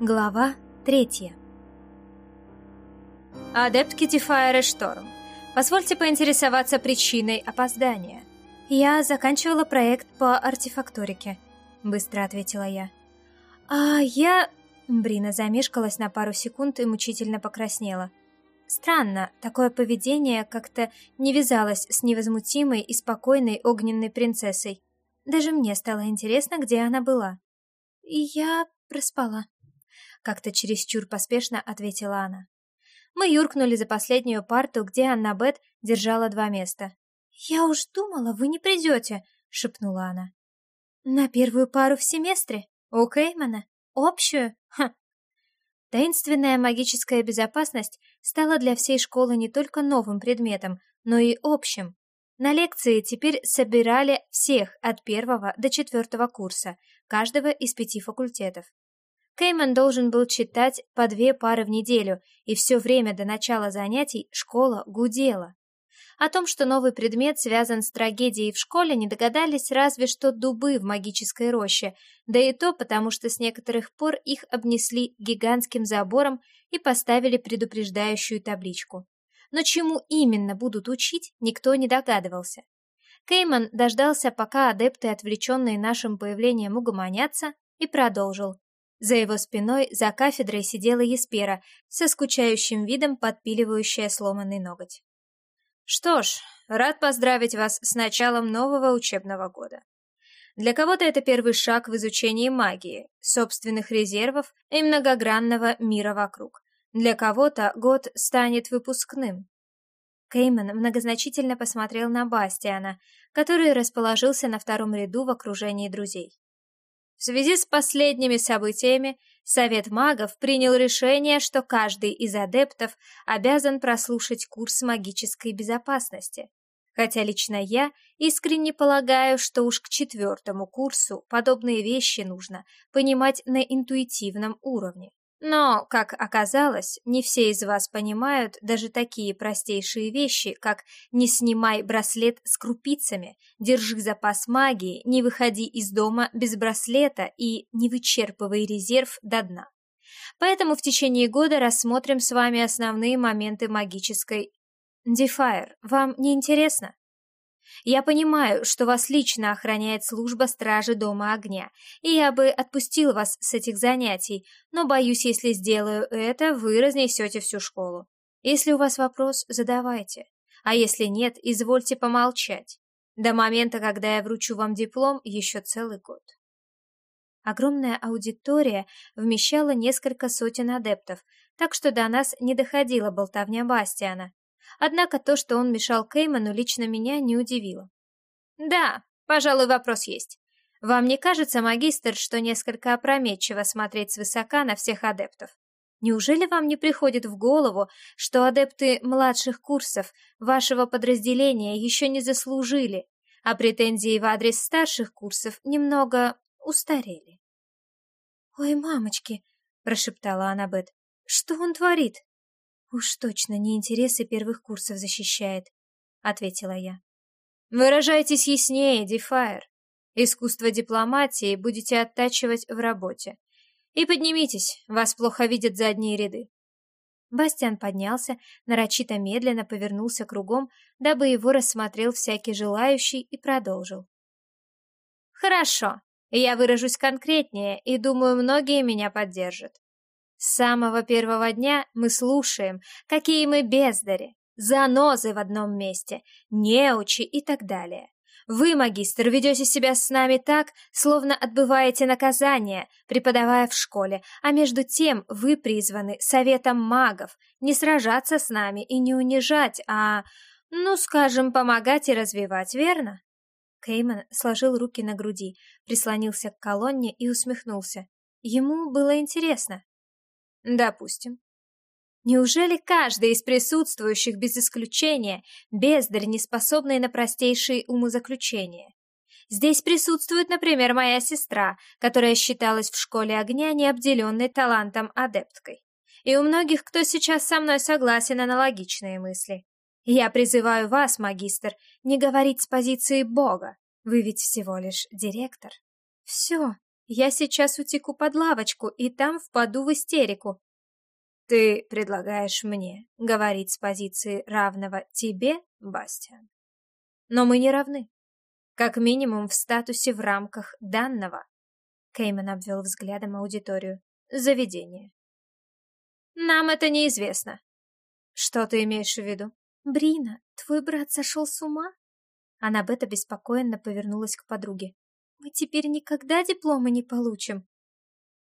Глава третья Адепт Китифайр Шторм, позвольте поинтересоваться причиной опоздания. Я заканчивала проект по артефакторике, быстро ответила я. А я... Брина замешкалась на пару секунд и мучительно покраснела. Странно, такое поведение как-то не вязалось с невозмутимой и спокойной огненной принцессой. Даже мне стало интересно, где она была. И я проспала. Как-то чересчур поспешно ответила она. Мы юркнули за последнюю парту, где Анна Бет держала два места. «Я уж думала, вы не придете», — шепнула она. «На первую пару в семестре? У Кеймана? Общую? Ха!» Таинственная магическая безопасность стала для всей школы не только новым предметом, но и общим. На лекции теперь собирали всех от первого до четвертого курса, каждого из пяти факультетов. Кейман должен был читать по две пары в неделю, и все время до начала занятий школа гудела. О том, что новый предмет связан с трагедией в школе, не догадались разве что дубы в магической роще, да и то потому, что с некоторых пор их обнесли гигантским забором и поставили предупреждающую табличку. Но чему именно будут учить, никто не догадывался. Кейман дождался, пока адепты, отвлеченные нашим появлением, угомонятся, и продолжил. За его спиной за кафедрой сидела Еспера, со скучающим видом подпиливающая сломанный ноготь. Что ж, рад поздравить вас с началом нового учебного года. Для кого-то это первый шаг в изучении магии, собственных резервов и многогранного мира вокруг. Для кого-то год станет выпускным. Кейман многозначительно посмотрел на Бастиана, который расположился на втором ряду в окружении друзей. В связи с последними событиями Совет магов принял решение, что каждый из адептов обязан прослушать курс магической безопасности. Хотя лично я искренне полагаю, что уж к четвертому курсу подобные вещи нужно понимать на интуитивном уровне. Но, как оказалось, не все из вас понимают даже такие простейшие вещи, как «не снимай браслет с крупицами», «держи запас магии», «не выходи из дома без браслета» и «не вычерпывай резерв до дна». Поэтому в течение года рассмотрим с вами основные моменты магической... Дефайр, вам не интересно? Я понимаю, что вас лично охраняет служба стражи Дома Огня, и я бы отпустил вас с этих занятий, но боюсь, если сделаю это, вы разнесете всю школу. Если у вас вопрос, задавайте. А если нет, извольте помолчать. До момента, когда я вручу вам диплом, еще целый год. Огромная аудитория вмещала несколько сотен адептов, так что до нас не доходила болтовня Бастиана, Однако то, что он мешал Кейману, лично меня не удивило. «Да, пожалуй, вопрос есть. Вам не кажется, магистр, что несколько опрометчиво смотреть свысока на всех адептов? Неужели вам не приходит в голову, что адепты младших курсов вашего подразделения еще не заслужили, а претензии в адрес старших курсов немного устарели?» «Ой, мамочки!» — прошептала Аннабет. «Что он творит?» «Уж точно не интересы первых курсов защищает», — ответила я. «Выражайтесь яснее, Дефайр. Искусство дипломатии будете оттачивать в работе. И поднимитесь, вас плохо видят задние ряды». Бастиан поднялся, нарочито медленно повернулся кругом, дабы его рассмотрел всякий желающий, и продолжил. «Хорошо, я выражусь конкретнее, и думаю, многие меня поддержат. С самого первого дня мы слушаем, какие мы бездари, занозы в одном месте, неучи и так далее. Вы, магистр, ведете себя с нами так, словно отбываете наказание, преподавая в школе, а между тем вы призваны советом магов не сражаться с нами и не унижать, а, ну, скажем, помогать и развивать, верно? Кейман сложил руки на груди, прислонился к колонне и усмехнулся. Ему было интересно. Допустим. Неужели каждый из присутствующих без исключения бездарь, не способный на простейшие умозаключения? Здесь присутствует, например, моя сестра, которая считалась в школе огня необделенной талантом адепткой. И у многих, кто сейчас со мной согласен, аналогичные мысли. Я призываю вас, магистр, не говорить с позиции Бога. Вы ведь всего лишь директор. Все, Я сейчас утеку под лавочку и там впаду в истерику. Ты предлагаешь мне говорить с позиции равного тебе, Бастиан. Но мы не равны. Как минимум в статусе в рамках данного. Кейман обвел взглядом аудиторию. Заведение. Нам это неизвестно. Что ты имеешь в виду? Брина, твой брат сошел с ума? Аннабет беспокоенно повернулась к подруге. Мы теперь никогда диплома не получим.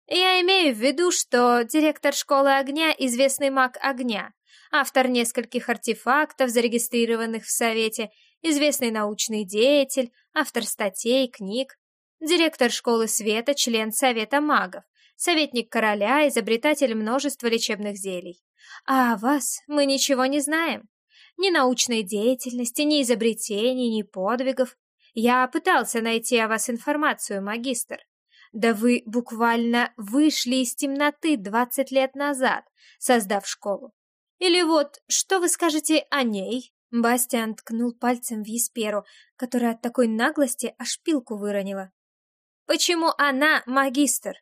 Я имею в виду, что директор школы огня — известный маг огня, автор нескольких артефактов, зарегистрированных в Совете, известный научный деятель, автор статей, книг, директор школы света, член Совета магов, советник короля, изобретатель множества лечебных зелий. А о вас мы ничего не знаем. Ни научной деятельности, ни изобретений, ни подвигов. Я пытался найти о вас информацию, магистр. Да вы буквально вышли из темноты 20 лет назад, создав школу. Или вот, что вы скажете о ней? Бастиан ткнул пальцем в Есперу, которая от такой наглости аж пилку выронила. Почему она магистр?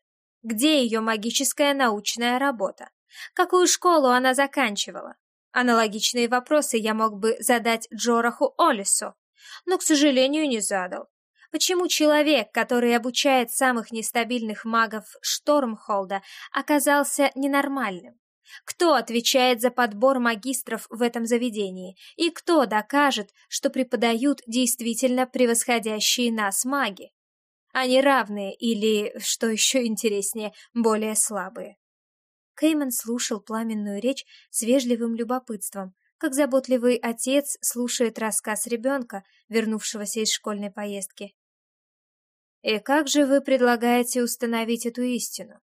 Где ее магическая научная работа? Какую школу она заканчивала? Аналогичные вопросы я мог бы задать Джораху Олису, но, к сожалению, не задал. Почему человек, который обучает самых нестабильных магов Штормхолда, оказался ненормальным? Кто отвечает за подбор магистров в этом заведении? И кто докажет, что преподают действительно превосходящие нас маги? Они равные или, что еще интереснее, более слабые? Кейман слушал пламенную речь с вежливым любопытством, как заботливый отец слушает рассказ ребенка, вернувшегося из школьной поездки. «И как же вы предлагаете установить эту истину?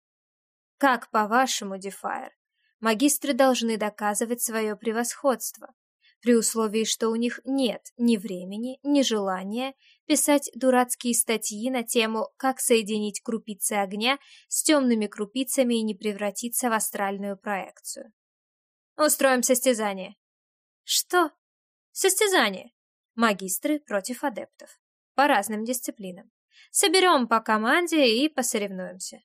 Как, по-вашему, Дефайр, магистры должны доказывать свое превосходство, при условии, что у них нет ни времени, ни желания писать дурацкие статьи на тему «Как соединить крупицы огня с темными крупицами и не превратиться в астральную проекцию». Устроим состязание. Что? Состязание. Магистры против адептов. По разным дисциплинам. Соберем по команде и посоревнуемся.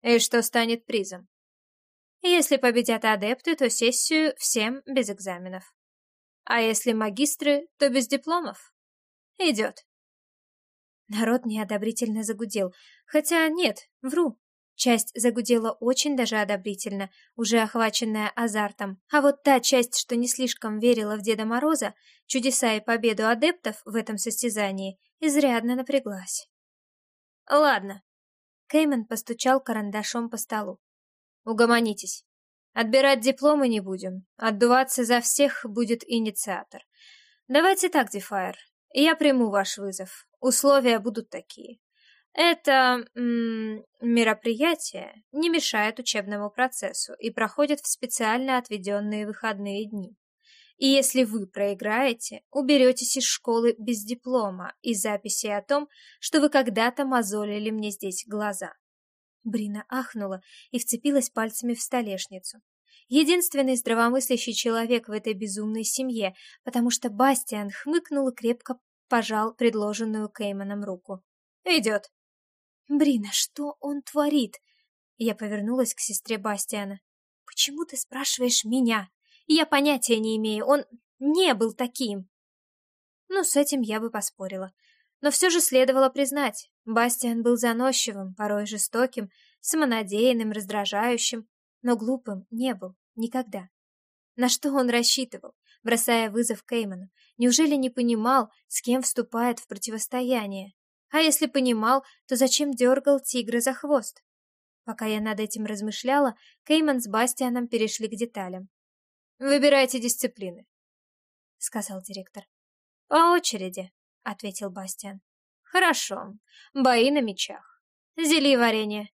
И что станет призом? Если победят адепты, то сессию всем без экзаменов. А если магистры, то без дипломов. Идет. Народ неодобрительно загудел. Хотя нет, вру. Часть загудела очень даже одобрительно, уже охваченная азартом. А вот та часть, что не слишком верила в Деда Мороза, чудеса и победу адептов в этом состязании, изрядно напряглась. «Ладно». Кейман постучал карандашом по столу. «Угомонитесь. Отбирать дипломы не будем. Отдуваться за всех будет инициатор. Давайте так, Дефайр. Я приму ваш вызов. Условия будут такие. Это мероприятие не мешает учебному процессу и проходит в специально отведенные выходные дни. И если вы проиграете, уберетесь из школы без диплома и записи о том, что вы когда-то мозолили мне здесь глаза. Брина ахнула и вцепилась пальцами в столешницу. Единственный здравомыслящий человек в этой безумной семье, потому что Бастиан хмыкнул и крепко пожал предложенную Кейманом руку. «Идет». «Брина, что он творит?» Я повернулась к сестре Бастиана. «Почему ты спрашиваешь меня? Я понятия не имею, он не был таким». Ну, с этим я бы поспорила. Но все же следовало признать, Бастиан был заносчивым, порой жестоким, самонадеянным, раздражающим, но глупым не был никогда. На что он рассчитывал, бросая вызов Кейману? Неужели не понимал, с кем вступает в противостояние? А если понимал, то зачем дергал тигра за хвост? Пока я над этим размышляла, Кейман с Бастианом перешли к деталям. «Выбирайте дисциплины», — сказал директор. «По очереди», ответил Бастиан. Хорошо. Бои на мечах. Зелье варенье.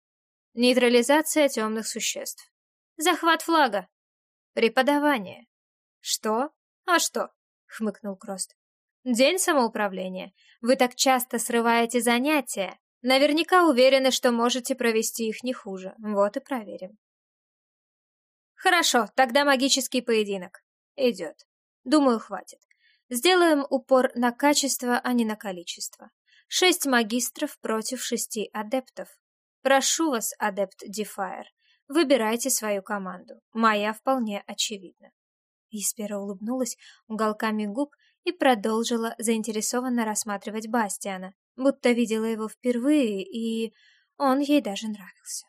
Нейтрализация темных существ. Захват флага. Преподавание. Что? А что? хмыкнул Крост. День самоуправления. Вы так часто срываете занятия. Наверняка уверены, что можете провести их не хуже. Вот и проверим. Хорошо, тогда магический поединок. Идет. Думаю, хватит. Сделаем упор на качество, а не на количество. Шесть магистров против шести адептов. Прошу вас, адепт Дефайр, выбирайте свою команду. Моя вполне очевидна. Испера улыбнулась уголками губ и продолжила заинтересованно рассматривать Бастиана, будто видела его впервые, и он ей даже нравился.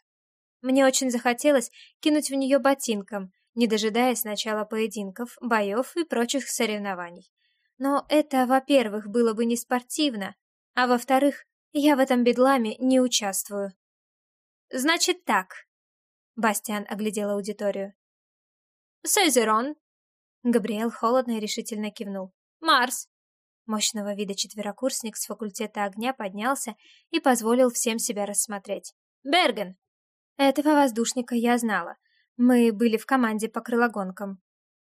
Мне очень захотелось кинуть в нее ботинком, не дожидаясь начала поединков, боев и прочих соревнований. Но это, во-первых, было бы не спортивно, а во-вторых, я в этом бедламе не участвую. Значит так. Бастиан оглядел аудиторию. Сезерон. Габриэл холодно и решительно кивнул. Марс. Мощного вида четверокурсник с факультета огня поднялся и позволил всем себя рассмотреть. Берген. Этого воздушника я знала. Мы были в команде по крылогонкам.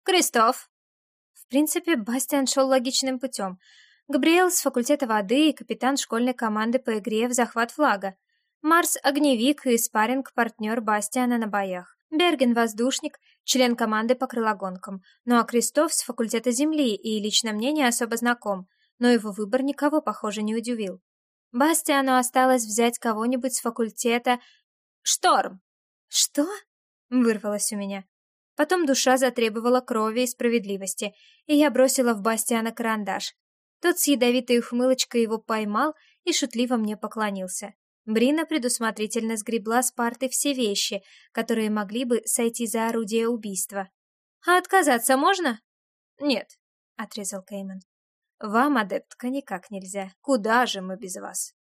Кристоф. В принципе, Бастиан шел логичным путем. Габриэл с факультета воды и капитан школьной команды по игре в захват флага. Марс — огневик и спарринг-партнер Бастиана на боях. Берген — воздушник, член команды по крылогонкам. Ну а Кристоф с факультета земли и лично мне не особо знаком, но его выбор никого, похоже, не удивил. Бастиану осталось взять кого-нибудь с факультета Шторм!» «Что?» — вырвалось у меня. Потом душа затребовала крови и справедливости, и я бросила в Бастиана карандаш. Тот с ядовитой ухмылочкой его поймал и шутливо мне поклонился. Брина предусмотрительно сгребла с парты все вещи, которые могли бы сойти за орудие убийства. «А отказаться можно?» «Нет», — отрезал Кейман. «Вам, адептка, никак нельзя. Куда же мы без вас?»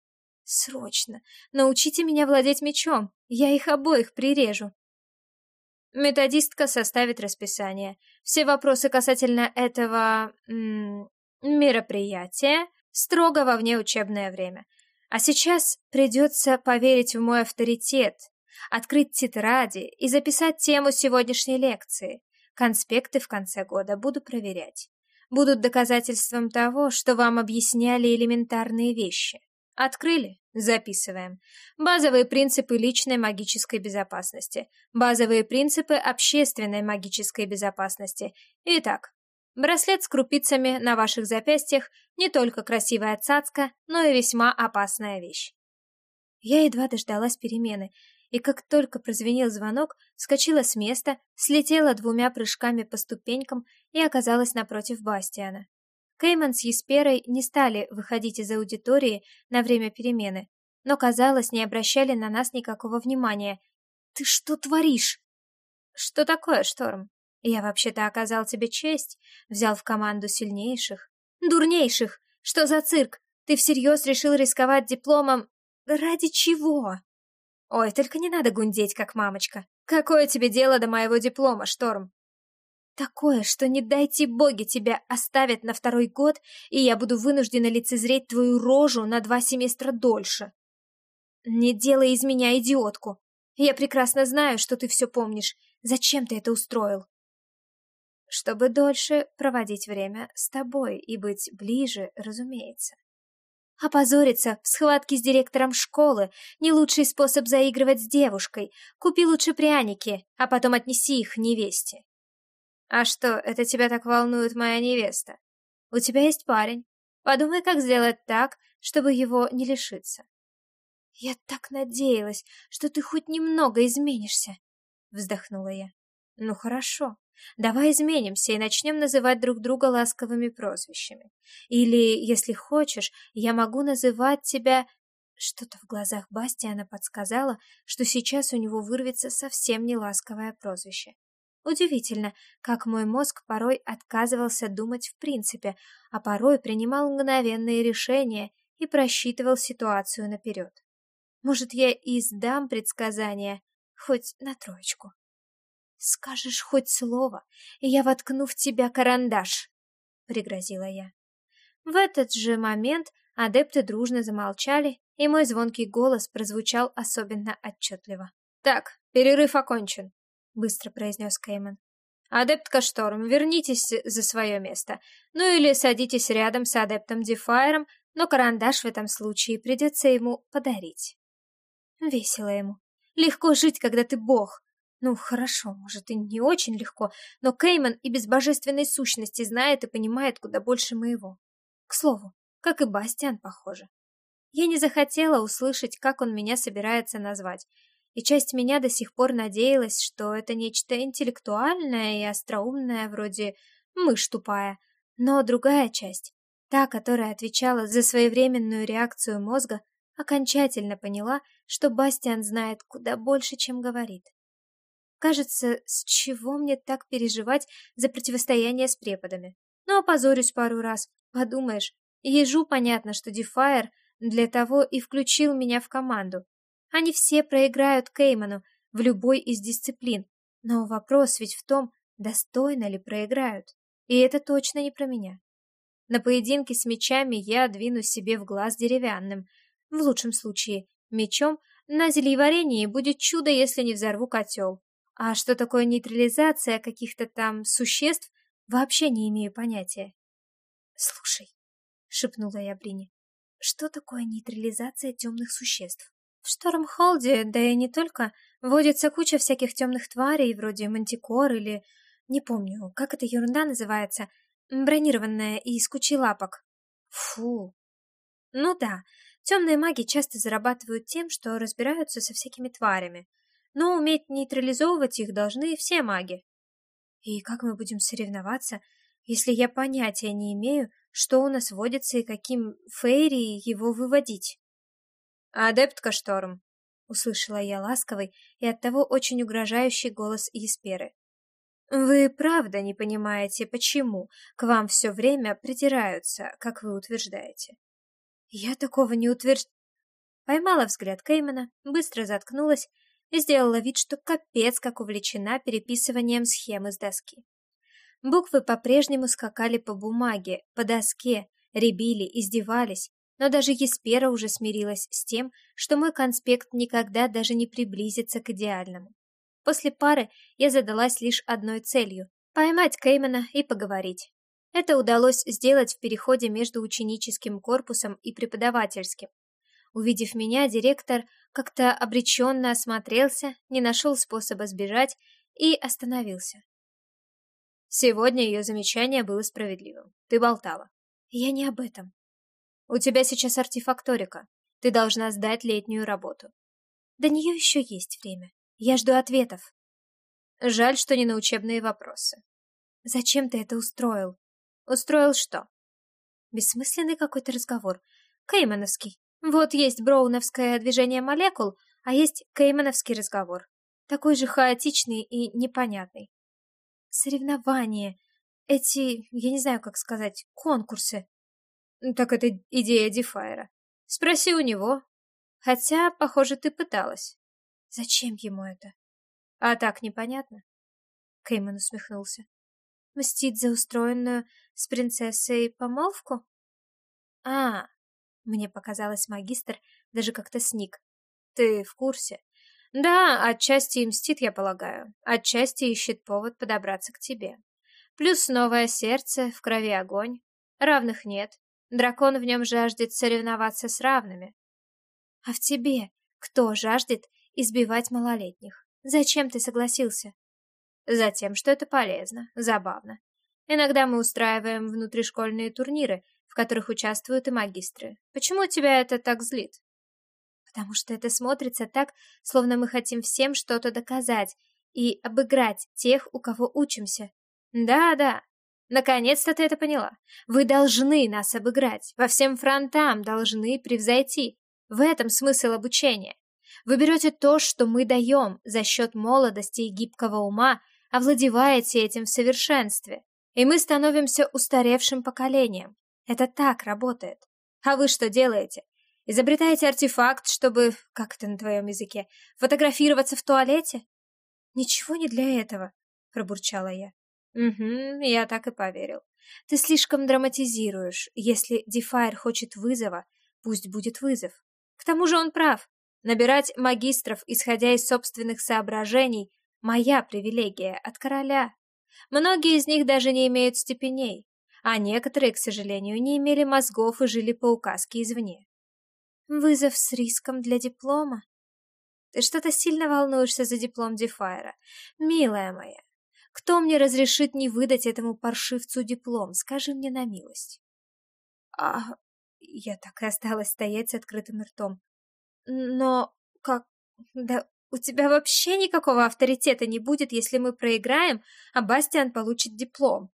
Срочно! Научите меня владеть мечом. Я их обоих прирежу. Методистка составит расписание. Все вопросы касательно этого... мероприятия строго во внеучебное время. А сейчас придется поверить в мой авторитет, открыть тетради и записать тему сегодняшней лекции. Конспекты в конце года буду проверять. Будут доказательством того, что вам объясняли элементарные вещи. Открыли? Записываем. Базовые принципы личной магической безопасности. Базовые принципы общественной магической безопасности. Итак, браслет с крупицами на ваших запястьях не только красивая цацка, но и весьма опасная вещь. Я едва дождалась перемены, и как только прозвенел звонок, вскочила с места, слетела двумя прыжками по ступенькам и оказалась напротив Бастиана. Кейман с Есперой не стали выходить из аудитории на время перемены, но, казалось, не обращали на нас никакого внимания. «Ты что творишь?» «Что такое, Шторм? Я вообще-то оказал тебе честь, взял в команду сильнейших». «Дурнейших! Что за цирк? Ты всерьез решил рисковать дипломом? Ради чего?» «Ой, только не надо гундеть, как мамочка. Какое тебе дело до моего диплома, Шторм? Такое, что не дайте боги тебя оставят на второй год, и я буду вынуждена лицезреть твою рожу на два семестра дольше. Не делай из меня идиотку. Я прекрасно знаю, что ты все помнишь. Зачем ты это устроил? Чтобы дольше проводить время с тобой и быть ближе, разумеется. Опозориться в схватке с директором школы — не лучший способ заигрывать с девушкой. Купи лучше пряники, а потом отнеси их невесте. «А что, это тебя так волнует моя невеста? У тебя есть парень. Подумай, как сделать так, чтобы его не лишиться». «Я так надеялась, что ты хоть немного изменишься», — вздохнула я. «Ну хорошо, давай изменимся и начнем называть друг друга ласковыми прозвищами. Или, если хочешь, я могу называть тебя...» Что-то в глазах Бастиана подсказало, что сейчас у него вырвется совсем не ласковое прозвище. Удивительно, как мой мозг порой отказывался думать в принципе, а порой принимал мгновенные решения и просчитывал ситуацию наперед. Может, я и сдам предсказания, хоть на троечку. Скажешь хоть слово, и я воткну в тебя карандаш, — пригрозила я. В этот же момент адепты дружно замолчали, и мой звонкий голос прозвучал особенно отчетливо. «Так, перерыв окончен быстро произнес Кейман. «Адептка Шторм, вернитесь за свое место. Ну или садитесь рядом с адептом Дефайром, но карандаш в этом случае придется ему подарить». Весело ему. Легко жить, когда ты бог. Ну, хорошо, может, и не очень легко, но Кейман и без божественной сущности знает и понимает куда больше моего. К слову, как и Бастиан, похоже. Я не захотела услышать, как он меня собирается назвать, и часть меня до сих пор надеялась, что это нечто интеллектуальное и остроумное, вроде «мышь тупая», но другая часть, та, которая отвечала за своевременную реакцию мозга, окончательно поняла, что Бастиан знает куда больше, чем говорит. Кажется, с чего мне так переживать за противостояние с преподами? Ну, опозорюсь пару раз, подумаешь. Ежу понятно, что Дефайр для того и включил меня в команду. Они все проиграют Кейману в любой из дисциплин, но вопрос ведь в том, достойно ли проиграют. И это точно не про меня. На поединке с мечами я двину себе в глаз деревянным. В лучшем случае мечом на зельеварении будет чудо, если не взорву котел. А что такое нейтрализация каких-то там существ, вообще не имею понятия. «Слушай», — шепнула я Брине, — «что такое нейтрализация темных существ?» В Штормхолде, да и не только, водится куча всяких темных тварей, вроде мантикор или... Не помню, как эта ерунда называется. Бронированная и из кучи лапок. Фу. Ну да, темные маги часто зарабатывают тем, что разбираются со всякими тварями но уметь нейтрализовывать их должны все маги. И как мы будем соревноваться, если я понятия не имею, что у нас водится и каким фейри его выводить? «Адептка Шторм», — услышала я ласковый и оттого очень угрожающий голос Есперы. «Вы правда не понимаете, почему к вам все время придираются, как вы утверждаете?» «Я такого не утвержд...» Поймала взгляд Кеймана, быстро заткнулась и сделала вид, что капец как увлечена переписыванием схемы с доски. Буквы по-прежнему скакали по бумаге, по доске, ребили, издевались, но даже Еспера уже смирилась с тем, что мой конспект никогда даже не приблизится к идеальному. После пары я задалась лишь одной целью — поймать Кеймана и поговорить. Это удалось сделать в переходе между ученическим корпусом и преподавательским. Увидев меня, директор как-то обреченно осмотрелся, не нашел способа сбежать и остановился. Сегодня ее замечание было справедливым. Ты болтала. Я не об этом. У тебя сейчас артефакторика. Ты должна сдать летнюю работу. До нее еще есть время. Я жду ответов. Жаль, что не на учебные вопросы. Зачем ты это устроил? Устроил что? Бессмысленный какой-то разговор. Кеймановский. Вот есть броуновское движение молекул, а есть кеймановский разговор. Такой же хаотичный и непонятный. Соревнования. Эти, я не знаю, как сказать, конкурсы. Так это идея Дефайра. Спроси у него. Хотя, похоже, ты пыталась. Зачем ему это? А так непонятно. Кейман усмехнулся. Мстить за устроенную с принцессой помолвку? А, мне показалось, магистр даже как-то сник. Ты в курсе? Да, отчасти и мстит, я полагаю. Отчасти ищет повод подобраться к тебе. Плюс новое сердце, в крови огонь. Равных нет. Дракон в нем жаждет соревноваться с равными. А в тебе кто жаждет избивать малолетних? Зачем ты согласился? Затем, что это полезно, забавно. Иногда мы устраиваем внутришкольные турниры, в которых участвуют и магистры. Почему тебя это так злит? Потому что это смотрится так, словно мы хотим всем что-то доказать и обыграть тех, у кого учимся. Да-да, наконец-то ты это поняла. Вы должны нас обыграть, во всем фронтам должны превзойти. В этом смысл обучения. Вы берете то, что мы даем за счет молодости и гибкого ума, овладеваете этим в совершенстве. И мы становимся устаревшим поколением. Это так работает. А вы что делаете? Изобретаете артефакт, чтобы, как это на твоем языке, фотографироваться в туалете? Ничего не для этого, пробурчала я. Угу, я так и поверил. Ты слишком драматизируешь. Если Дефайр хочет вызова, пусть будет вызов. К тому же он прав. Набирать магистров, исходя из собственных соображений, моя привилегия от короля. Многие из них даже не имеют степеней а некоторые, к сожалению, не имели мозгов и жили по указке извне. Вызов с риском для диплома? Ты что-то сильно волнуешься за диплом Дефайра. Милая моя, кто мне разрешит не выдать этому паршивцу диплом? Скажи мне на милость. А я так и осталась стоять с открытым ртом. Но как... Да у тебя вообще никакого авторитета не будет, если мы проиграем, а Бастиан получит диплом.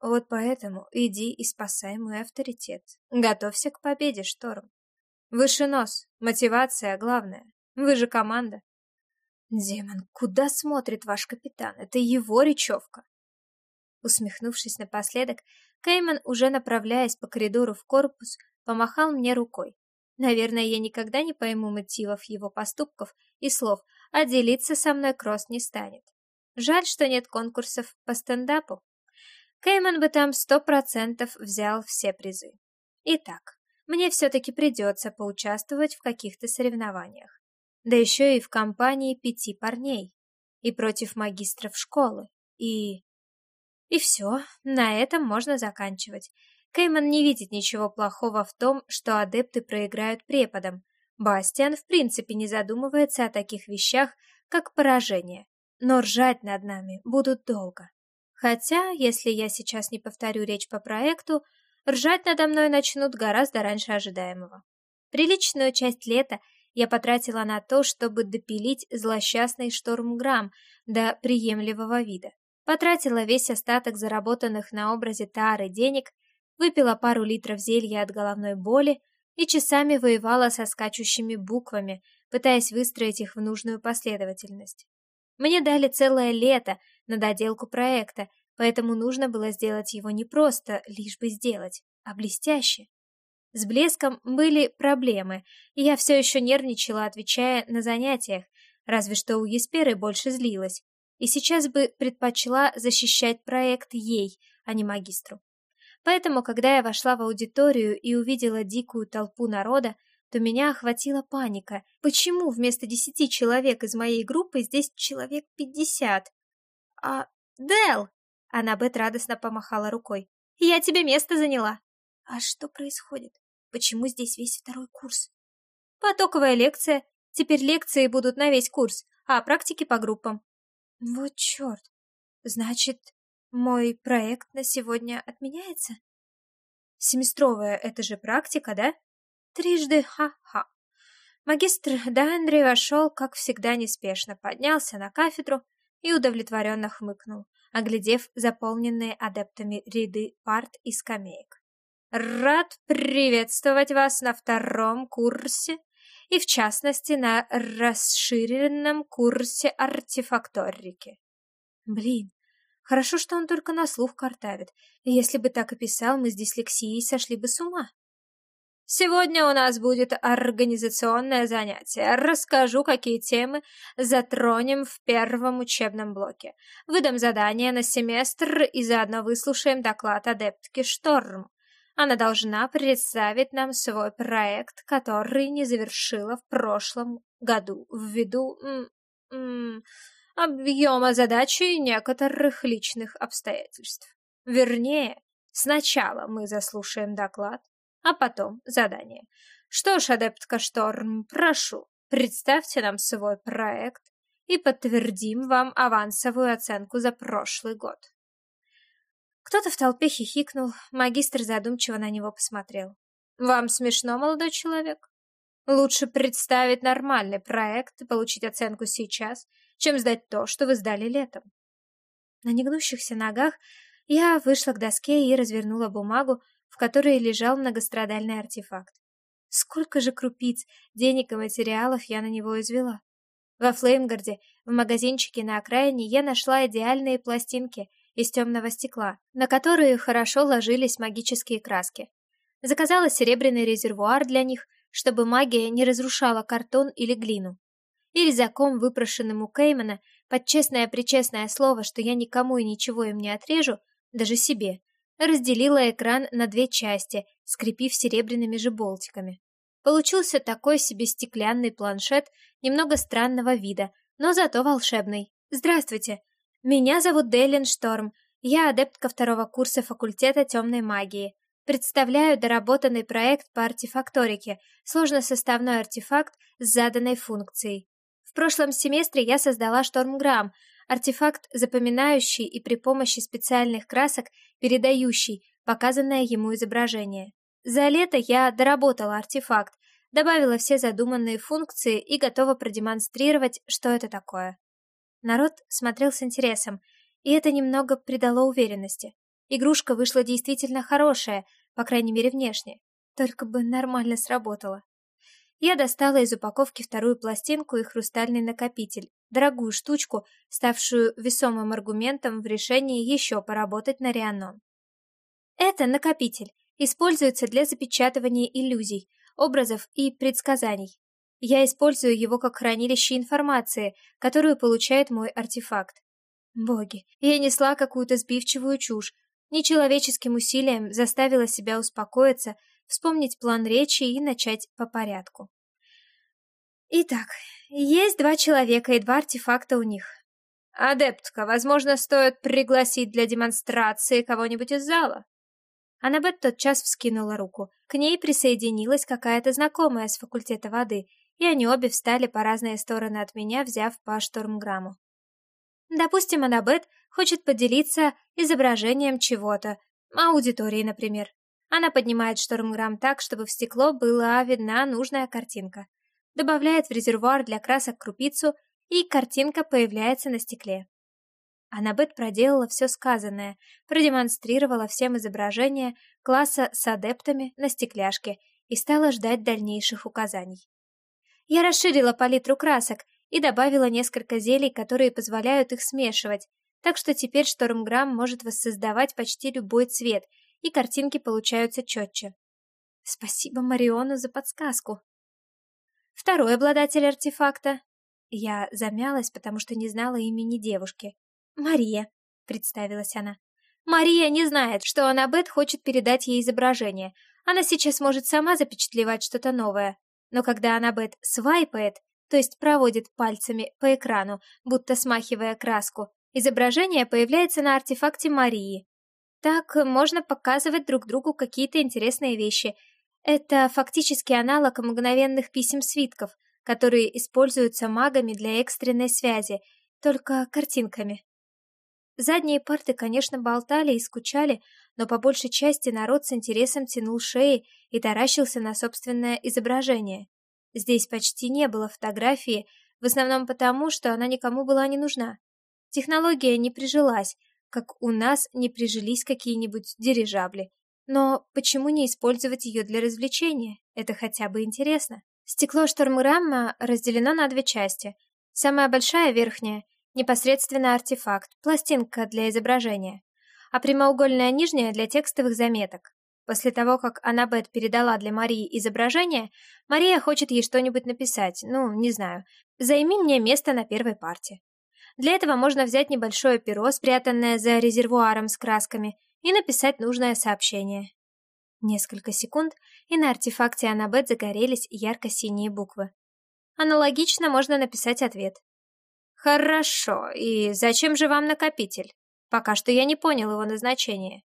Вот поэтому иди и спасай мой авторитет. Готовься к победе, Шторм. Выше нос, мотивация главное. Вы же команда. Демон, куда смотрит ваш капитан? Это его речевка. Усмехнувшись напоследок, Кейман, уже направляясь по коридору в корпус, помахал мне рукой. Наверное, я никогда не пойму мотивов его поступков и слов, а делиться со мной Кросс не станет. Жаль, что нет конкурсов по стендапу. Кейман бы там сто процентов взял все призы. Итак, мне все-таки придется поучаствовать в каких-то соревнованиях. Да еще и в компании пяти парней. И против магистров школы. И... И все, на этом можно заканчивать. Кейман не видит ничего плохого в том, что адепты проиграют преподам. Бастиан в принципе не задумывается о таких вещах, как поражение. Но ржать над нами будут долго. Хотя, если я сейчас не повторю речь по проекту, ржать надо мной начнут гораздо раньше ожидаемого. Приличную часть лета я потратила на то, чтобы допилить злосчастный штормграмм до приемлемого вида. Потратила весь остаток заработанных на образе Тары денег, выпила пару литров зелья от головной боли и часами воевала со скачущими буквами, пытаясь выстроить их в нужную последовательность. Мне дали целое лето на доделку проекта, поэтому нужно было сделать его не просто, лишь бы сделать, а блестяще. С блеском были проблемы, и я все еще нервничала, отвечая на занятиях, разве что у Есперы больше злилась, и сейчас бы предпочла защищать проект ей, а не магистру. Поэтому, когда я вошла в аудиторию и увидела дикую толпу народа, то меня охватила паника. Почему вместо десяти человек из моей группы здесь человек пятьдесят? А... Дел! Аннабет радостно помахала рукой. Я тебе место заняла. А что происходит? Почему здесь весь второй курс? Потоковая лекция. Теперь лекции будут на весь курс, а практики по группам. Вот черт. Значит, мой проект на сегодня отменяется? Семестровая — это же практика, да? Трижды ха-ха. Магистр Дандри вошел, как всегда, неспешно, поднялся на кафедру и удовлетворенно хмыкнул, оглядев заполненные адептами ряды парт и скамеек. «Рад приветствовать вас на втором курсе и, в частности, на расширенном курсе артефакторики». Блин, Хорошо, что он только на слух картавит. Если бы так и писал, мы с дислексией сошли бы с ума. Сегодня у нас будет организационное занятие. Расскажу, какие темы затронем в первом учебном блоке. Выдам задание на семестр и заодно выслушаем доклад адептки Шторм. Она должна представить нам свой проект, который не завершила в прошлом году ввиду... Объема задачи и некоторых личных обстоятельств. Вернее, сначала мы заслушаем доклад, а потом задание. Что ж, адептка Шторм, прошу, представьте нам свой проект и подтвердим вам авансовую оценку за прошлый год. Кто-то в толпе хихикнул, магистр задумчиво на него посмотрел. «Вам смешно, молодой человек? Лучше представить нормальный проект и получить оценку сейчас, чем сдать то, что вы сдали летом. На негнущихся ногах я вышла к доске и развернула бумагу, в которой лежал многострадальный артефакт. Сколько же крупиц, денег и материалов я на него извела. Во Флеймгарде, в магазинчике на окраине, я нашла идеальные пластинки из темного стекла, на которые хорошо ложились магические краски. Заказала серебряный резервуар для них, чтобы магия не разрушала картон или глину и резаком, выпрошенным у Кеймана, под честное-причестное слово, что я никому и ничего им не отрежу, даже себе, разделила экран на две части, скрепив серебряными же болтиками. Получился такой себе стеклянный планшет, немного странного вида, но зато волшебный. Здравствуйте, меня зовут Дейлин Шторм, я адептка второго курса факультета темной магии. Представляю доработанный проект по артефакторике, сложносоставной артефакт с заданной функцией. В прошлом семестре я создала Штормграмм, артефакт, запоминающий и при помощи специальных красок передающий показанное ему изображение. За лето я доработала артефакт, добавила все задуманные функции и готова продемонстрировать, что это такое. Народ смотрел с интересом, и это немного придало уверенности. Игрушка вышла действительно хорошая, по крайней мере внешне, только бы нормально сработала. Я достала из упаковки вторую пластинку и хрустальный накопитель, дорогую штучку, ставшую весомым аргументом в решении еще поработать на Рианон. Это накопитель, используется для запечатывания иллюзий, образов и предсказаний. Я использую его как хранилище информации, которую получает мой артефакт. Боги, я несла какую-то сбивчивую чушь, нечеловеческим усилием заставила себя успокоиться, вспомнить план речи и начать по порядку. Итак, есть два человека и два артефакта у них. Адептка, возможно, стоит пригласить для демонстрации кого-нибудь из зала? Аннабет тотчас вскинула руку. К ней присоединилась какая-то знакомая с факультета воды, и они обе встали по разные стороны от меня, взяв по штормграмму. Допустим, Аннабет хочет поделиться изображением чего-то, аудитории, например. Она поднимает штормграмм так, чтобы в стекло была видна нужная картинка. Добавляет в резервуар для красок крупицу, и картинка появляется на стекле. Аннабет проделала все сказанное, продемонстрировала всем изображение класса с адептами на стекляшке и стала ждать дальнейших указаний. Я расширила палитру красок и добавила несколько зелий, которые позволяют их смешивать, так что теперь Штормграмм может воссоздавать почти любой цвет, и картинки получаются четче. Спасибо Мариону за подсказку. Второй обладатель артефакта. Я замялась, потому что не знала имени девушки. «Мария», — представилась она. «Мария не знает, что Аннабет хочет передать ей изображение. Она сейчас может сама запечатлевать что-то новое. Но когда Аннабет свайпает, то есть проводит пальцами по экрану, будто смахивая краску, изображение появляется на артефакте Марии. Так можно показывать друг другу какие-то интересные вещи. Это фактически аналог мгновенных писем-свитков, которые используются магами для экстренной связи, только картинками. Задние парты, конечно, болтали и скучали, но по большей части народ с интересом тянул шеи и таращился на собственное изображение. Здесь почти не было фотографии, в основном потому, что она никому была не нужна. Технология не прижилась, как у нас не прижились какие-нибудь дирижабли. Но почему не использовать ее для развлечения? Это хотя бы интересно. Стекло штормграмма разделено на две части. Самая большая, верхняя, непосредственно артефакт, пластинка для изображения, а прямоугольная нижняя для текстовых заметок. После того, как Аннабет передала для Марии изображение, Мария хочет ей что-нибудь написать, ну, не знаю, «Займи мне место на первой парте». Для этого можно взять небольшое перо, спрятанное за резервуаром с красками, и написать нужное сообщение. Несколько секунд, и на артефакте Аннабет загорелись ярко-синие буквы. Аналогично можно написать ответ. Хорошо, и зачем же вам накопитель? Пока что я не понял его назначения.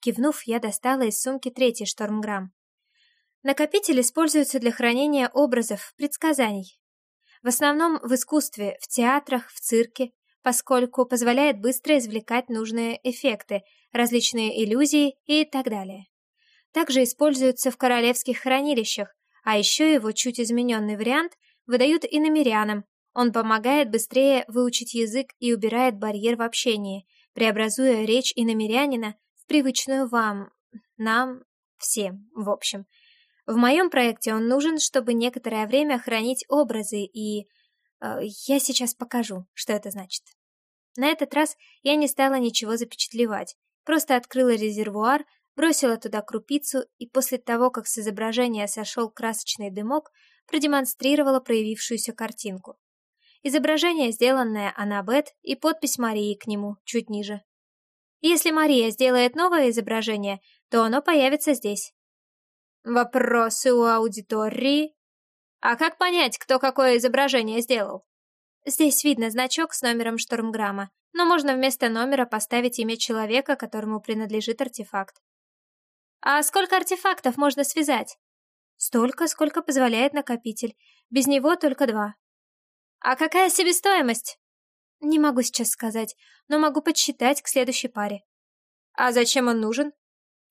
Кивнув, я достала из сумки третий штормграмм. Накопитель используется для хранения образов, предсказаний. В основном в искусстве, в театрах, в цирке, поскольку позволяет быстро извлекать нужные эффекты, различные иллюзии и так далее. Также используется в королевских хранилищах, а еще его чуть измененный вариант выдают и намерянам, он помогает быстрее выучить язык и убирает барьер в общении, преобразуя речь иномерянина в привычную вам, нам, всем, в общем. В моем проекте он нужен, чтобы некоторое время хранить образы, и... Э, я сейчас покажу, что это значит. На этот раз я не стала ничего запечатлевать, просто открыла резервуар, бросила туда крупицу и после того, как с изображения сошел красочный дымок, продемонстрировала проявившуюся картинку. Изображение, сделанное Аннабет, и подпись Марии к нему, чуть ниже. Если Мария сделает новое изображение, то оно появится здесь. Вопросы у аудитории? А как понять, кто какое изображение сделал? Здесь видно значок с номером штормграмма, но можно вместо номера поставить имя человека, которому принадлежит артефакт. А сколько артефактов можно связать? Столько, сколько позволяет накопитель. Без него только два. «А какая себестоимость?» «Не могу сейчас сказать, но могу подсчитать к следующей паре». «А зачем он нужен?»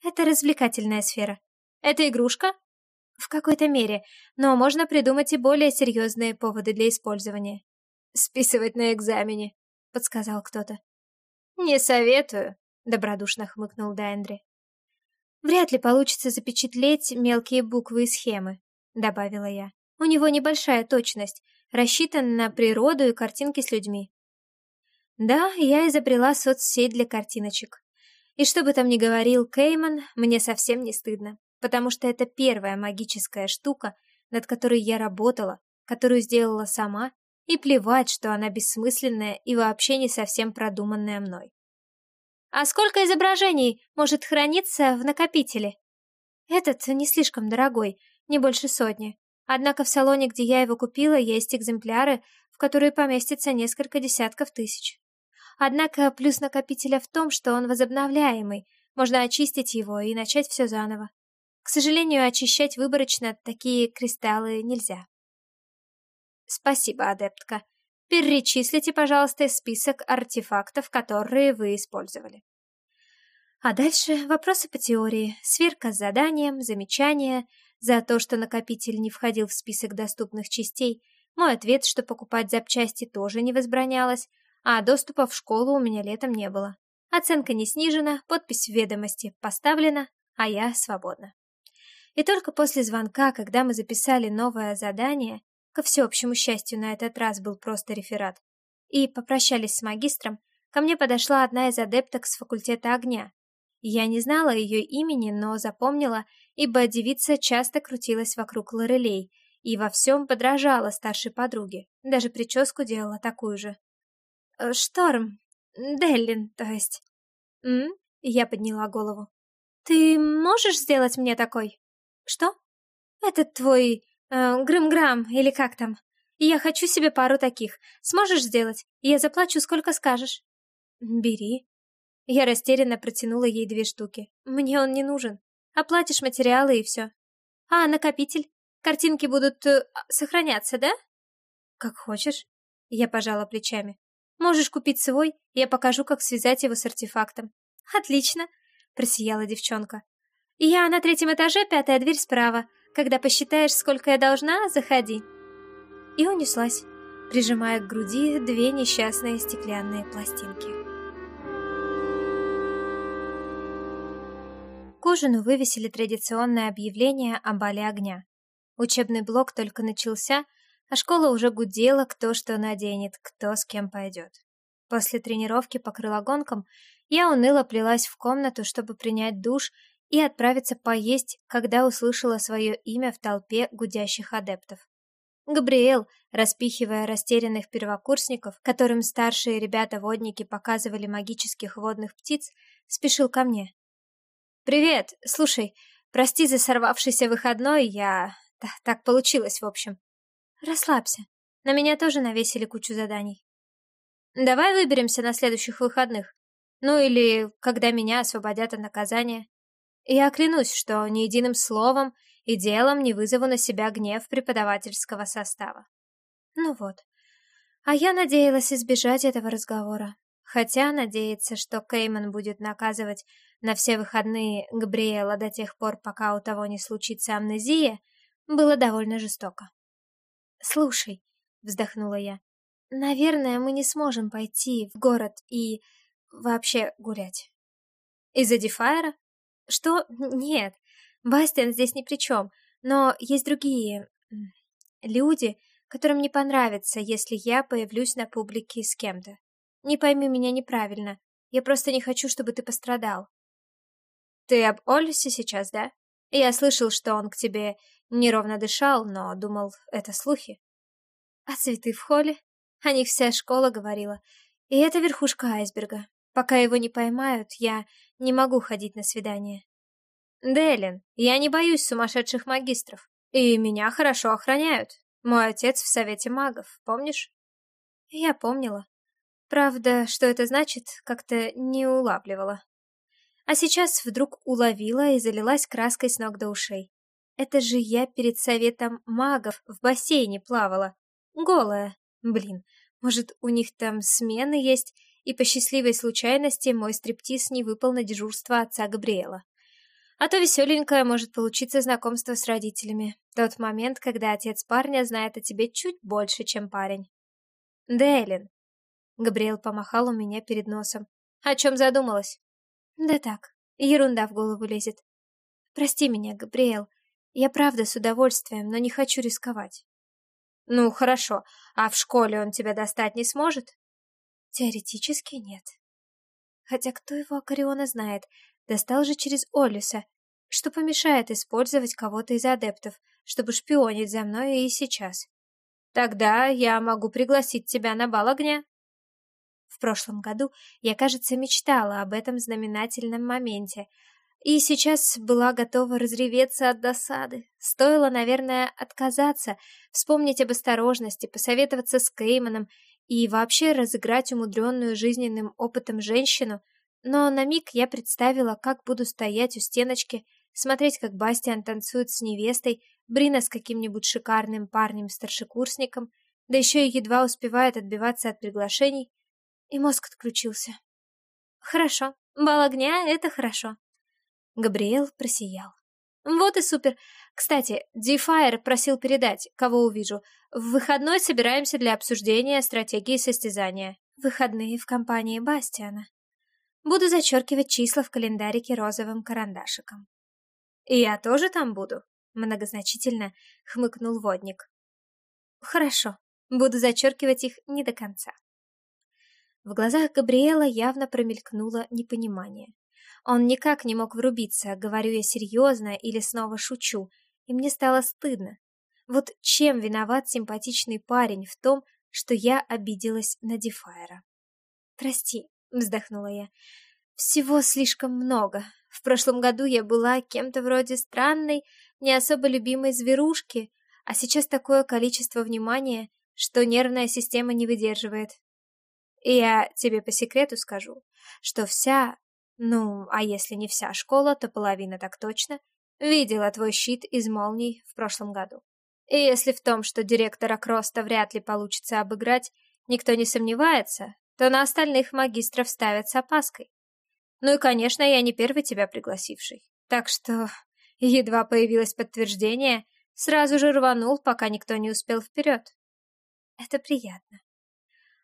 «Это развлекательная сфера». Это игрушка? В какой-то мере, но можно придумать и более серьезные поводы для использования. Списывать на экзамене, подсказал кто-то. Не советую, добродушно хмыкнул Дайндри. Вряд ли получится запечатлеть мелкие буквы и схемы, добавила я. У него небольшая точность, рассчитан на природу и картинки с людьми. Да, я изобрела соцсеть для картиночек. И что бы там ни говорил Кейман, мне совсем не стыдно потому что это первая магическая штука, над которой я работала, которую сделала сама, и плевать, что она бессмысленная и вообще не совсем продуманная мной. А сколько изображений может храниться в накопителе? Этот не слишком дорогой, не больше сотни. Однако в салоне, где я его купила, есть экземпляры, в которые поместится несколько десятков тысяч. Однако плюс накопителя в том, что он возобновляемый, можно очистить его и начать все заново. К сожалению, очищать выборочно такие кристаллы нельзя. Спасибо, адептка. Перечислите, пожалуйста, список артефактов, которые вы использовали. А дальше вопросы по теории, сверка с заданием, замечания, за то, что накопитель не входил в список доступных частей, мой ответ, что покупать запчасти тоже не возбранялось, а доступа в школу у меня летом не было. Оценка не снижена, подпись в ведомости поставлена, а я свободна. И только после звонка, когда мы записали новое задание, ко всеобщему счастью на этот раз был просто реферат, и попрощались с магистром, ко мне подошла одна из адепток с факультета огня. Я не знала ее имени, но запомнила, ибо девица часто крутилась вокруг лорелей и во всем подражала старшей подруге, даже прическу делала такую же. «Э, «Шторм. Деллин, то есть». «М?» — я подняла голову. «Ты можешь сделать мне такой?» «Что?» «Этот твой... Э, Грым-Грам, или как там. Я хочу себе пару таких. Сможешь сделать? Я заплачу, сколько скажешь». «Бери». Я растерянно протянула ей две штуки. «Мне он не нужен. Оплатишь материалы и все». «А, накопитель? Картинки будут э, сохраняться, да?» «Как хочешь». Я пожала плечами. «Можешь купить свой, я покажу, как связать его с артефактом». «Отлично», — просияла девчонка. «Я на третьем этаже, пятая дверь справа. Когда посчитаешь, сколько я должна, заходи». И унеслась, прижимая к груди две несчастные стеклянные пластинки. К ужину вывесили традиционное объявление о бале огня. Учебный блок только начался, а школа уже гудела, кто что наденет, кто с кем пойдет. После тренировки по крылогонкам я уныло плелась в комнату, чтобы принять душ и отправиться поесть, когда услышала свое имя в толпе гудящих адептов. Габриэл, распихивая растерянных первокурсников, которым старшие ребята-водники показывали магических водных птиц, спешил ко мне. «Привет! Слушай, прости за сорвавшийся выходной, я... Да, так получилось, в общем». «Расслабься. На меня тоже навесили кучу заданий». «Давай выберемся на следующих выходных. Ну или когда меня освободят от наказания. Я клянусь, что ни единым словом и делом не вызову на себя гнев преподавательского состава. Ну вот. А я надеялась избежать этого разговора. Хотя надеяться, что Кейман будет наказывать на все выходные Габриэла до тех пор, пока у того не случится амнезия, было довольно жестоко. «Слушай», — вздохнула я, — «наверное, мы не сможем пойти в город и вообще гулять». «Из-за Дефайра?» Что? Нет, Бастиан здесь ни при чем, но есть другие... люди, которым не понравится, если я появлюсь на публике с кем-то. Не пойми меня неправильно, я просто не хочу, чтобы ты пострадал. Ты об Олесе сейчас, да? Я слышал, что он к тебе неровно дышал, но думал, это слухи. А цветы в холле? О них вся школа говорила. И это верхушка айсберга. Пока его не поймают, я не могу ходить на свидание. Делин, я не боюсь сумасшедших магистров. И меня хорошо охраняют. Мой отец в совете магов, помнишь? Я помнила. Правда, что это значит, как-то не улавливала. А сейчас вдруг уловила и залилась краской с ног до ушей. Это же я перед советом магов в бассейне плавала. Голая. Блин, может, у них там смены есть, и по счастливой случайности мой стриптиз не выпал на дежурство отца Габриэла. А то веселенькое может получиться знакомство с родителями. Тот момент, когда отец парня знает о тебе чуть больше, чем парень. Дейлин. Габриэл помахал у меня перед носом. О чем задумалась? Да так, ерунда в голову лезет. Прости меня, Габриэл. Я правда с удовольствием, но не хочу рисковать. Ну, хорошо. А в школе он тебя достать не сможет? Теоретически нет. Хотя кто его Акариона знает, достал же через Олиса, что помешает использовать кого-то из адептов, чтобы шпионить за мной и сейчас. Тогда я могу пригласить тебя на бал огня. В прошлом году я, кажется, мечтала об этом знаменательном моменте, и сейчас была готова разреветься от досады. Стоило, наверное, отказаться, вспомнить об осторожности, посоветоваться с Кейманом и вообще разыграть умудренную жизненным опытом женщину, но на миг я представила, как буду стоять у стеночки, смотреть, как Бастиан танцует с невестой, Брина с каким-нибудь шикарным парнем-старшекурсником, да еще и едва успевает отбиваться от приглашений, и мозг отключился. Хорошо, бал огня — это хорошо. Габриэл просиял. Вот и супер. Кстати, Дифайр просил передать, кого увижу. В выходной собираемся для обсуждения стратегии состязания. Выходные в компании Бастиана. Буду зачеркивать числа в календарике розовым карандашиком. И я тоже там буду, многозначительно хмыкнул водник. Хорошо, буду зачеркивать их не до конца. В глазах Габриэла явно промелькнуло непонимание. Он никак не мог врубиться, говорю я серьезно или снова шучу, и мне стало стыдно. Вот чем виноват симпатичный парень в том, что я обиделась на Дефайра? «Прости», — вздохнула я, — «всего слишком много. В прошлом году я была кем-то вроде странной, не особо любимой зверушки, а сейчас такое количество внимания, что нервная система не выдерживает. И я тебе по секрету скажу, что вся, ну, а если не вся школа, то половина так точно, видела твой щит из молний в прошлом году. И если в том, что директора Кроста вряд ли получится обыграть, никто не сомневается, то на остальных магистров ставят с опаской. Ну и, конечно, я не первый тебя пригласивший. Так что, едва появилось подтверждение, сразу же рванул, пока никто не успел вперед. Это приятно.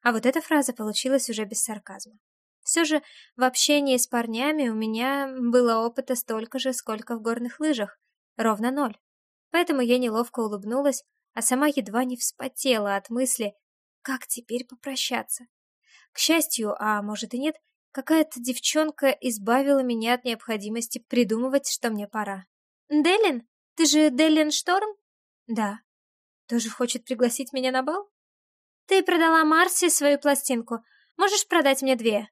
А вот эта фраза получилась уже без сарказма. Все же в общении с парнями у меня было опыта столько же, сколько в горных лыжах, ровно ноль. Поэтому я неловко улыбнулась, а сама едва не вспотела от мысли, как теперь попрощаться. К счастью, а может и нет, какая-то девчонка избавила меня от необходимости придумывать, что мне пора. «Делин? Ты же Делин Шторм?» «Да». «Тоже хочет пригласить меня на бал?» Ты продала Марси свою пластинку. Можешь продать мне две?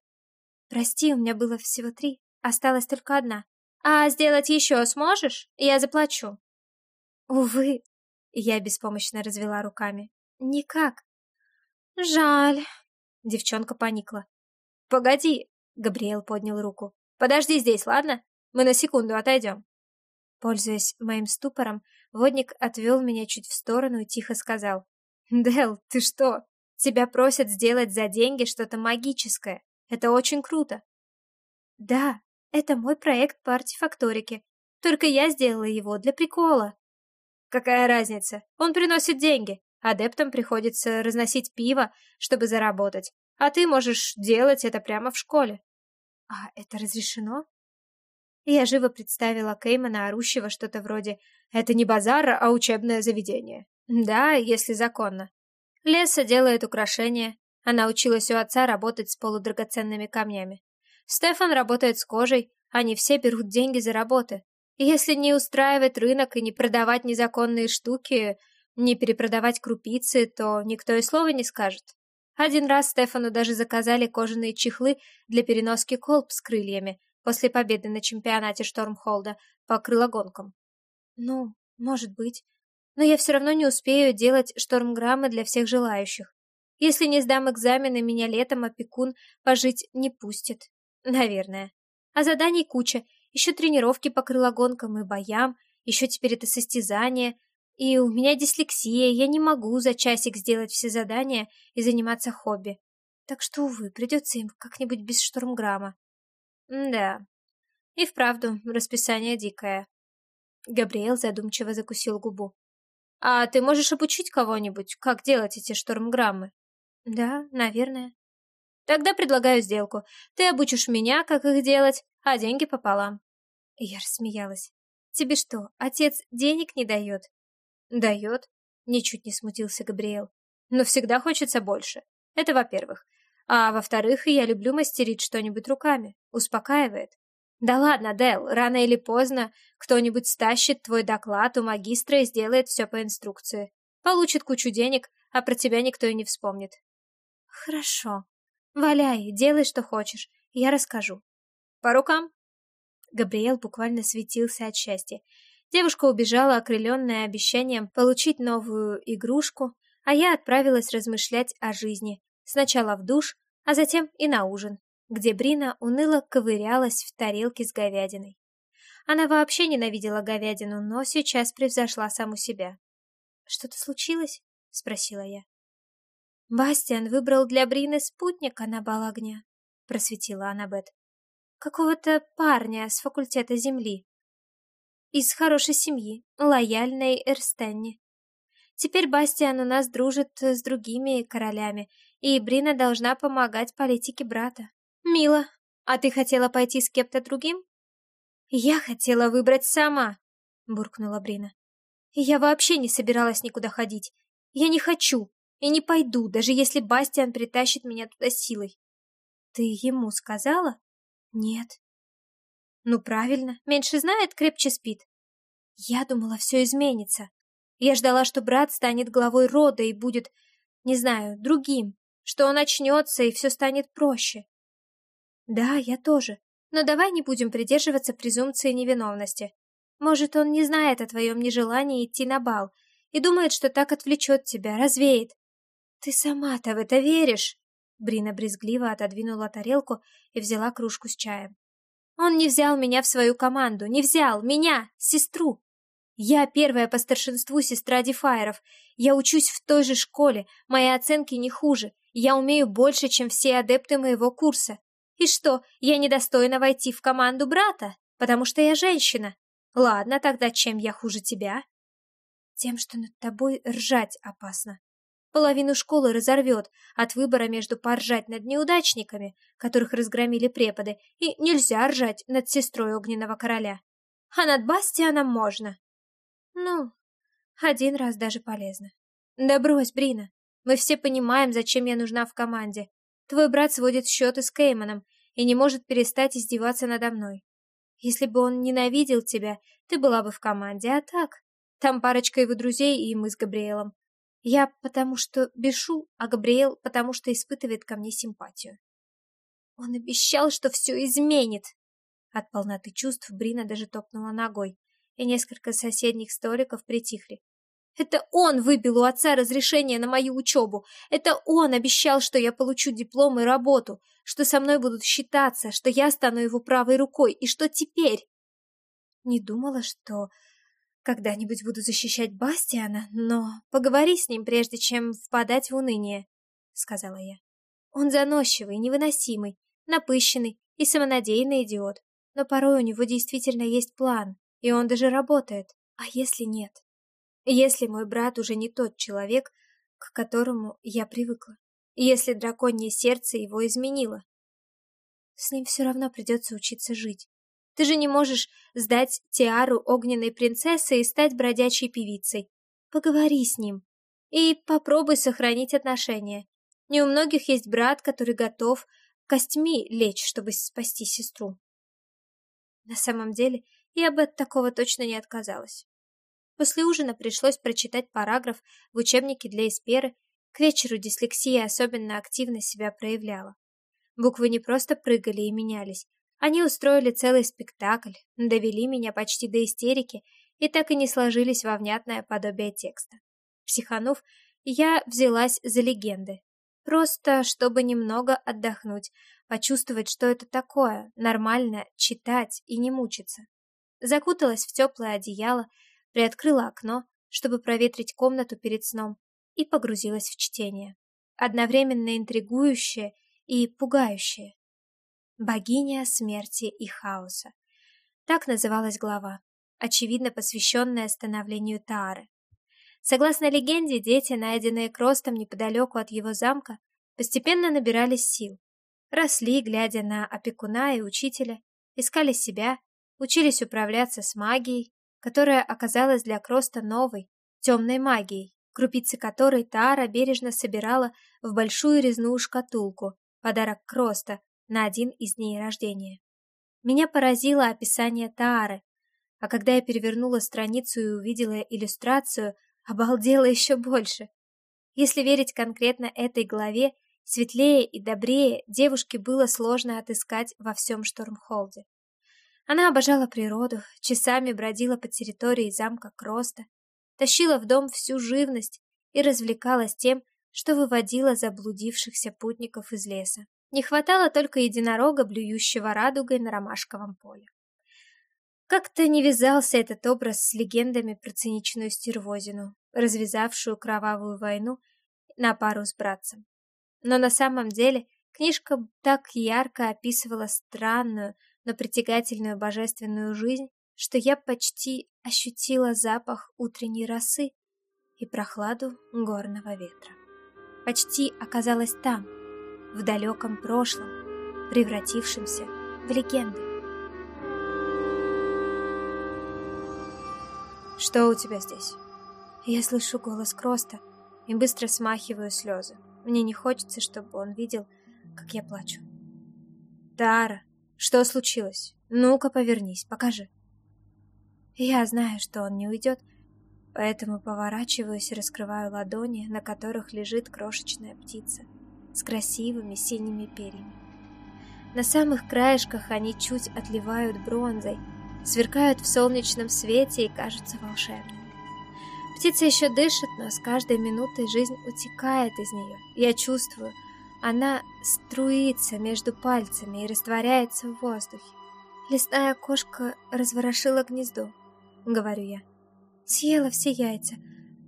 Прости, у меня было всего три. Осталась только одна. А сделать еще сможешь? Я заплачу. Увы. Я беспомощно развела руками. Никак. Жаль. Девчонка поникла. Погоди. Габриэл поднял руку. Подожди здесь, ладно? Мы на секунду отойдем. Пользуясь моим ступором, водник отвел меня чуть в сторону и тихо сказал. «Дел, ты что? Тебя просят сделать за деньги что-то магическое. Это очень круто». «Да, это мой проект по артефакторике. Только я сделала его для прикола». «Какая разница? Он приносит деньги. Адептам приходится разносить пиво, чтобы заработать. А ты можешь делать это прямо в школе». «А это разрешено?» Я живо представила Кеймана, орущего что-то вроде «Это не базар, а учебное заведение». Да, если законно. Леса делает украшения. Она училась у отца работать с полудрагоценными камнями. Стефан работает с кожей. Они все берут деньги за работы. И если не устраивать рынок и не продавать незаконные штуки, не перепродавать крупицы, то никто и слова не скажет. Один раз Стефану даже заказали кожаные чехлы для переноски колб с крыльями после победы на чемпионате Штормхолда по крылогонкам. Ну, может быть но я все равно не успею делать штормграммы для всех желающих. Если не сдам экзамены, меня летом опекун пожить не пустит. Наверное. А заданий куча. Еще тренировки по крылогонкам и боям, еще теперь это состязание. И у меня дислексия, я не могу за часик сделать все задания и заниматься хобби. Так что, увы, придется им как-нибудь без штормграмма. да. И вправду, расписание дикое. Габриэл задумчиво закусил губу. А ты можешь обучить кого-нибудь, как делать эти штормграммы? Да, наверное. Тогда предлагаю сделку. Ты обучишь меня, как их делать, а деньги пополам. Я рассмеялась. Тебе что, отец денег не дает? Дает. Ничуть не смутился Габриэл. Но всегда хочется больше. Это во-первых. А во-вторых, я люблю мастерить что-нибудь руками. Успокаивает. Да ладно, Дэл, рано или поздно кто-нибудь стащит твой доклад у магистра и сделает все по инструкции. Получит кучу денег, а про тебя никто и не вспомнит. Хорошо. Валяй, делай, что хочешь. Я расскажу. По рукам? Габриэл буквально светился от счастья. Девушка убежала, окрыленная обещанием получить новую игрушку, а я отправилась размышлять о жизни. Сначала в душ, а затем и на ужин, где Брина уныло ковырялась в тарелке с говядиной. Она вообще ненавидела говядину, но сейчас превзошла саму себя. «Что-то случилось?» — спросила я. «Бастиан выбрал для Брины спутника на бал огня», — просветила Аннабет. «Какого-то парня с факультета Земли. Из хорошей семьи, лояльной Эрстенни. Теперь Бастиан у нас дружит с другими королями, и Брина должна помогать политике брата. Мило. А ты хотела пойти с кем-то другим? Я хотела выбрать сама, буркнула Брина. Я вообще не собиралась никуда ходить. Я не хочу и не пойду, даже если Бастиан притащит меня туда силой. Ты ему сказала? Нет. Ну правильно, меньше знает, крепче спит. Я думала, все изменится. Я ждала, что брат станет главой рода и будет, не знаю, другим, что он очнется и все станет проще. Да, я тоже. Но давай не будем придерживаться презумпции невиновности. Может, он не знает о твоем нежелании идти на бал и думает, что так отвлечет тебя, развеет. Ты сама-то в это веришь? Брина брезгливо отодвинула тарелку и взяла кружку с чаем. Он не взял меня в свою команду, не взял меня, сестру. Я первая по старшинству сестра Дефайров. Я учусь в той же школе, мои оценки не хуже. Я умею больше, чем все адепты моего курса. И что, я недостойна войти в команду брата, потому что я женщина? Ладно, тогда чем я хуже тебя? Тем, что над тобой ржать опасно. Половину школы разорвет от выбора между поржать над неудачниками, которых разгромили преподы, и нельзя ржать над сестрой огненного короля. А над Бастианом можно. Ну, один раз даже полезно. Да брось, Брина. Мы все понимаем, зачем я нужна в команде. Твой брат сводит счеты с Кейманом и не может перестать издеваться надо мной. Если бы он ненавидел тебя, ты была бы в команде, а так... Там парочка его друзей и мы с Габриэлом. Я потому что бешу, а Габриэл потому что испытывает ко мне симпатию. Он обещал, что все изменит. От полноты чувств Брина даже топнула ногой и несколько соседних столиков притихли. Это он выбил у отца разрешение на мою учебу. Это он обещал, что я получу диплом и работу, что со мной будут считаться, что я стану его правой рукой. И что теперь? Не думала, что когда-нибудь буду защищать Бастиана, но поговори с ним, прежде чем впадать в уныние, — сказала я. Он заносчивый, невыносимый, напыщенный и самонадеянный идиот, но порой у него действительно есть план, и он даже работает. А если нет? Если мой брат уже не тот человек, к которому я привыкла? Если драконье сердце его изменило? С ним все равно придется учиться жить. Ты же не можешь сдать тиару огненной принцессы и стать бродячей певицей. Поговори с ним. И попробуй сохранить отношения. Не у многих есть брат, который готов костьми лечь, чтобы спасти сестру. На самом деле, я бы от такого точно не отказалась. После ужина пришлось прочитать параграф в учебнике для эсперы. К вечеру дислексия особенно активно себя проявляла. Буквы не просто прыгали и менялись. Они устроили целый спектакль, довели меня почти до истерики и так и не сложились во внятное подобие текста. Психанув, я взялась за легенды. Просто, чтобы немного отдохнуть, почувствовать, что это такое, нормально читать и не мучиться закуталась в теплое одеяло, приоткрыла окно, чтобы проветрить комнату перед сном, и погрузилась в чтение. Одновременно интригующее и пугающее. Богиня смерти и хаоса. Так называлась глава, очевидно посвященная становлению Таары. Согласно легенде, дети, найденные Кростом неподалеку от его замка, постепенно набирались сил. Росли, глядя на опекуна и учителя, искали себя, учились управляться с магией, которая оказалась для Кроста новой, темной магией, крупицы которой Таара бережно собирала в большую резную шкатулку, подарок Кроста, на один из дней рождения. Меня поразило описание Таары, а когда я перевернула страницу и увидела иллюстрацию, обалдела еще больше. Если верить конкретно этой главе, светлее и добрее девушке было сложно отыскать во всем Штормхолде. Она обожала природу, часами бродила по территории замка Кроста, тащила в дом всю живность и развлекалась тем, что выводила заблудившихся путников из леса. Не хватало только единорога, блюющего радугой на ромашковом поле. Как-то не вязался этот образ с легендами про циничную стервозину, развязавшую кровавую войну на пару с братцем. Но на самом деле книжка так ярко описывала странную, но притягательную божественную жизнь, что я почти ощутила запах утренней росы и прохладу горного ветра. Почти оказалась там, в далеком прошлом, превратившемся в легенду. «Что у тебя здесь?» Я слышу голос Кроста и быстро смахиваю слезы. Мне не хочется, чтобы он видел, как я плачу. «Тара, что случилось? Ну-ка, повернись, покажи». Я знаю, что он не уйдет, поэтому поворачиваюсь и раскрываю ладони, на которых лежит крошечная птица с красивыми синими перьями. На самых краешках они чуть отливают бронзой, сверкают в солнечном свете и кажутся волшебными. Птица еще дышит, но с каждой минутой жизнь утекает из нее. Я чувствую, она струится между пальцами и растворяется в воздухе. Лесная кошка разворошила гнездо, говорю я. Съела все яйца,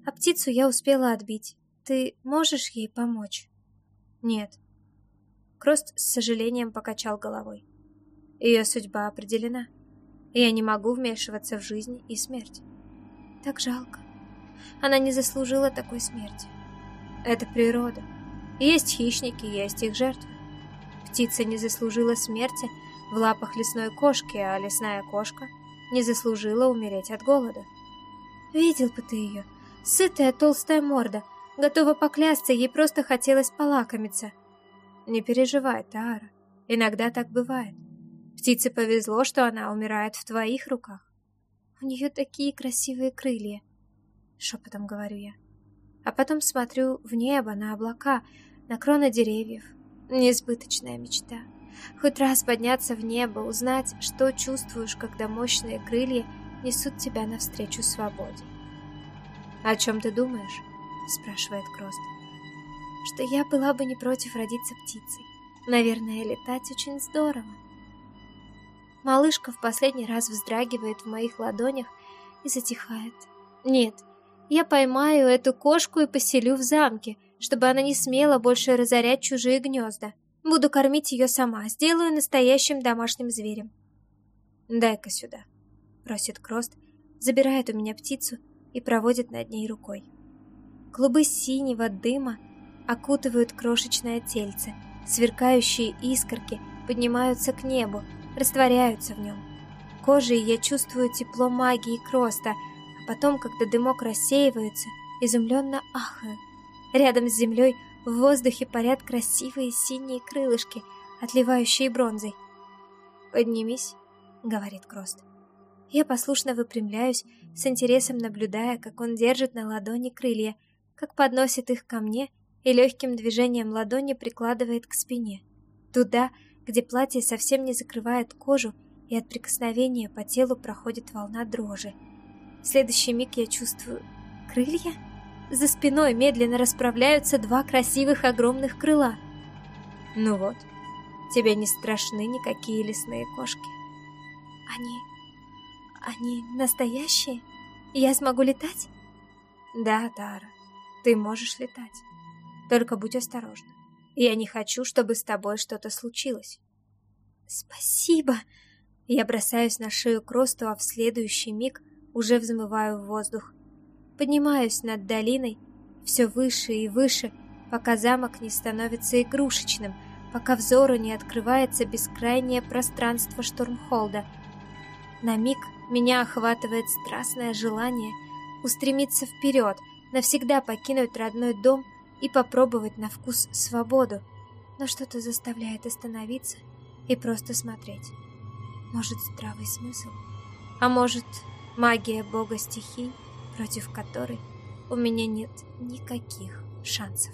а птицу я успела отбить. Ты можешь ей помочь? Нет. Крост с сожалением покачал головой. Ее судьба определена. Я не могу вмешиваться в жизнь и смерть. Так жалко. Она не заслужила такой смерти. Это природа. Есть хищники, есть их жертвы. Птица не заслужила смерти в лапах лесной кошки, а лесная кошка не заслужила умереть от голода. Видел бы ты ее. Сытая толстая морда. Готова поклясться, ей просто хотелось полакомиться. Не переживай, Тара. Иногда так бывает. Птице повезло, что она умирает в твоих руках. У нее такие красивые крылья. Шепотом говорю я. А потом смотрю в небо, на облака, на кроны деревьев. Несбыточная мечта. Хоть раз подняться в небо, узнать, что чувствуешь, когда мощные крылья несут тебя навстречу свободе. «О чем ты думаешь?» — спрашивает Крост. «Что я была бы не против родиться птицей. Наверное, летать очень здорово. Малышка в последний раз вздрагивает в моих ладонях и затихает. Нет, я поймаю эту кошку и поселю в замке, чтобы она не смела больше разорять чужие гнезда. Буду кормить ее сама, сделаю настоящим домашним зверем. «Дай-ка сюда», — просит Крост, забирает у меня птицу и проводит над ней рукой. Клубы синего дыма окутывают крошечное тельце, сверкающие искорки поднимаются к небу, растворяются в нем. Кожей я чувствую тепло магии Кроста, а потом, когда дымок рассеивается, изумленно ахаю. Рядом с землей в воздухе парят красивые синие крылышки, отливающие бронзой. «Поднимись», — говорит Крост. Я послушно выпрямляюсь, с интересом наблюдая, как он держит на ладони крылья, как подносит их ко мне и легким движением ладони прикладывает к спине. Туда, где платье совсем не закрывает кожу, и от прикосновения по телу проходит волна дрожи. В следующий миг я чувствую крылья. За спиной медленно расправляются два красивых огромных крыла. Ну вот, тебе не страшны никакие лесные кошки. Они... они настоящие? Я смогу летать? Да, Тара, ты можешь летать. Только будь осторожна. Я не хочу, чтобы с тобой что-то случилось. Спасибо, Я бросаюсь на шею к росту, а в следующий миг уже взмываю в воздух. Поднимаюсь над долиной, все выше и выше, пока замок не становится игрушечным, пока взору не открывается бескрайнее пространство Штормхолда. На миг меня охватывает страстное желание устремиться вперед, навсегда покинуть родной дом и попробовать на вкус свободу, но что-то заставляет остановиться и просто смотреть. Может, здравый смысл? А может, магия бога стихий, против которой у меня нет никаких шансов?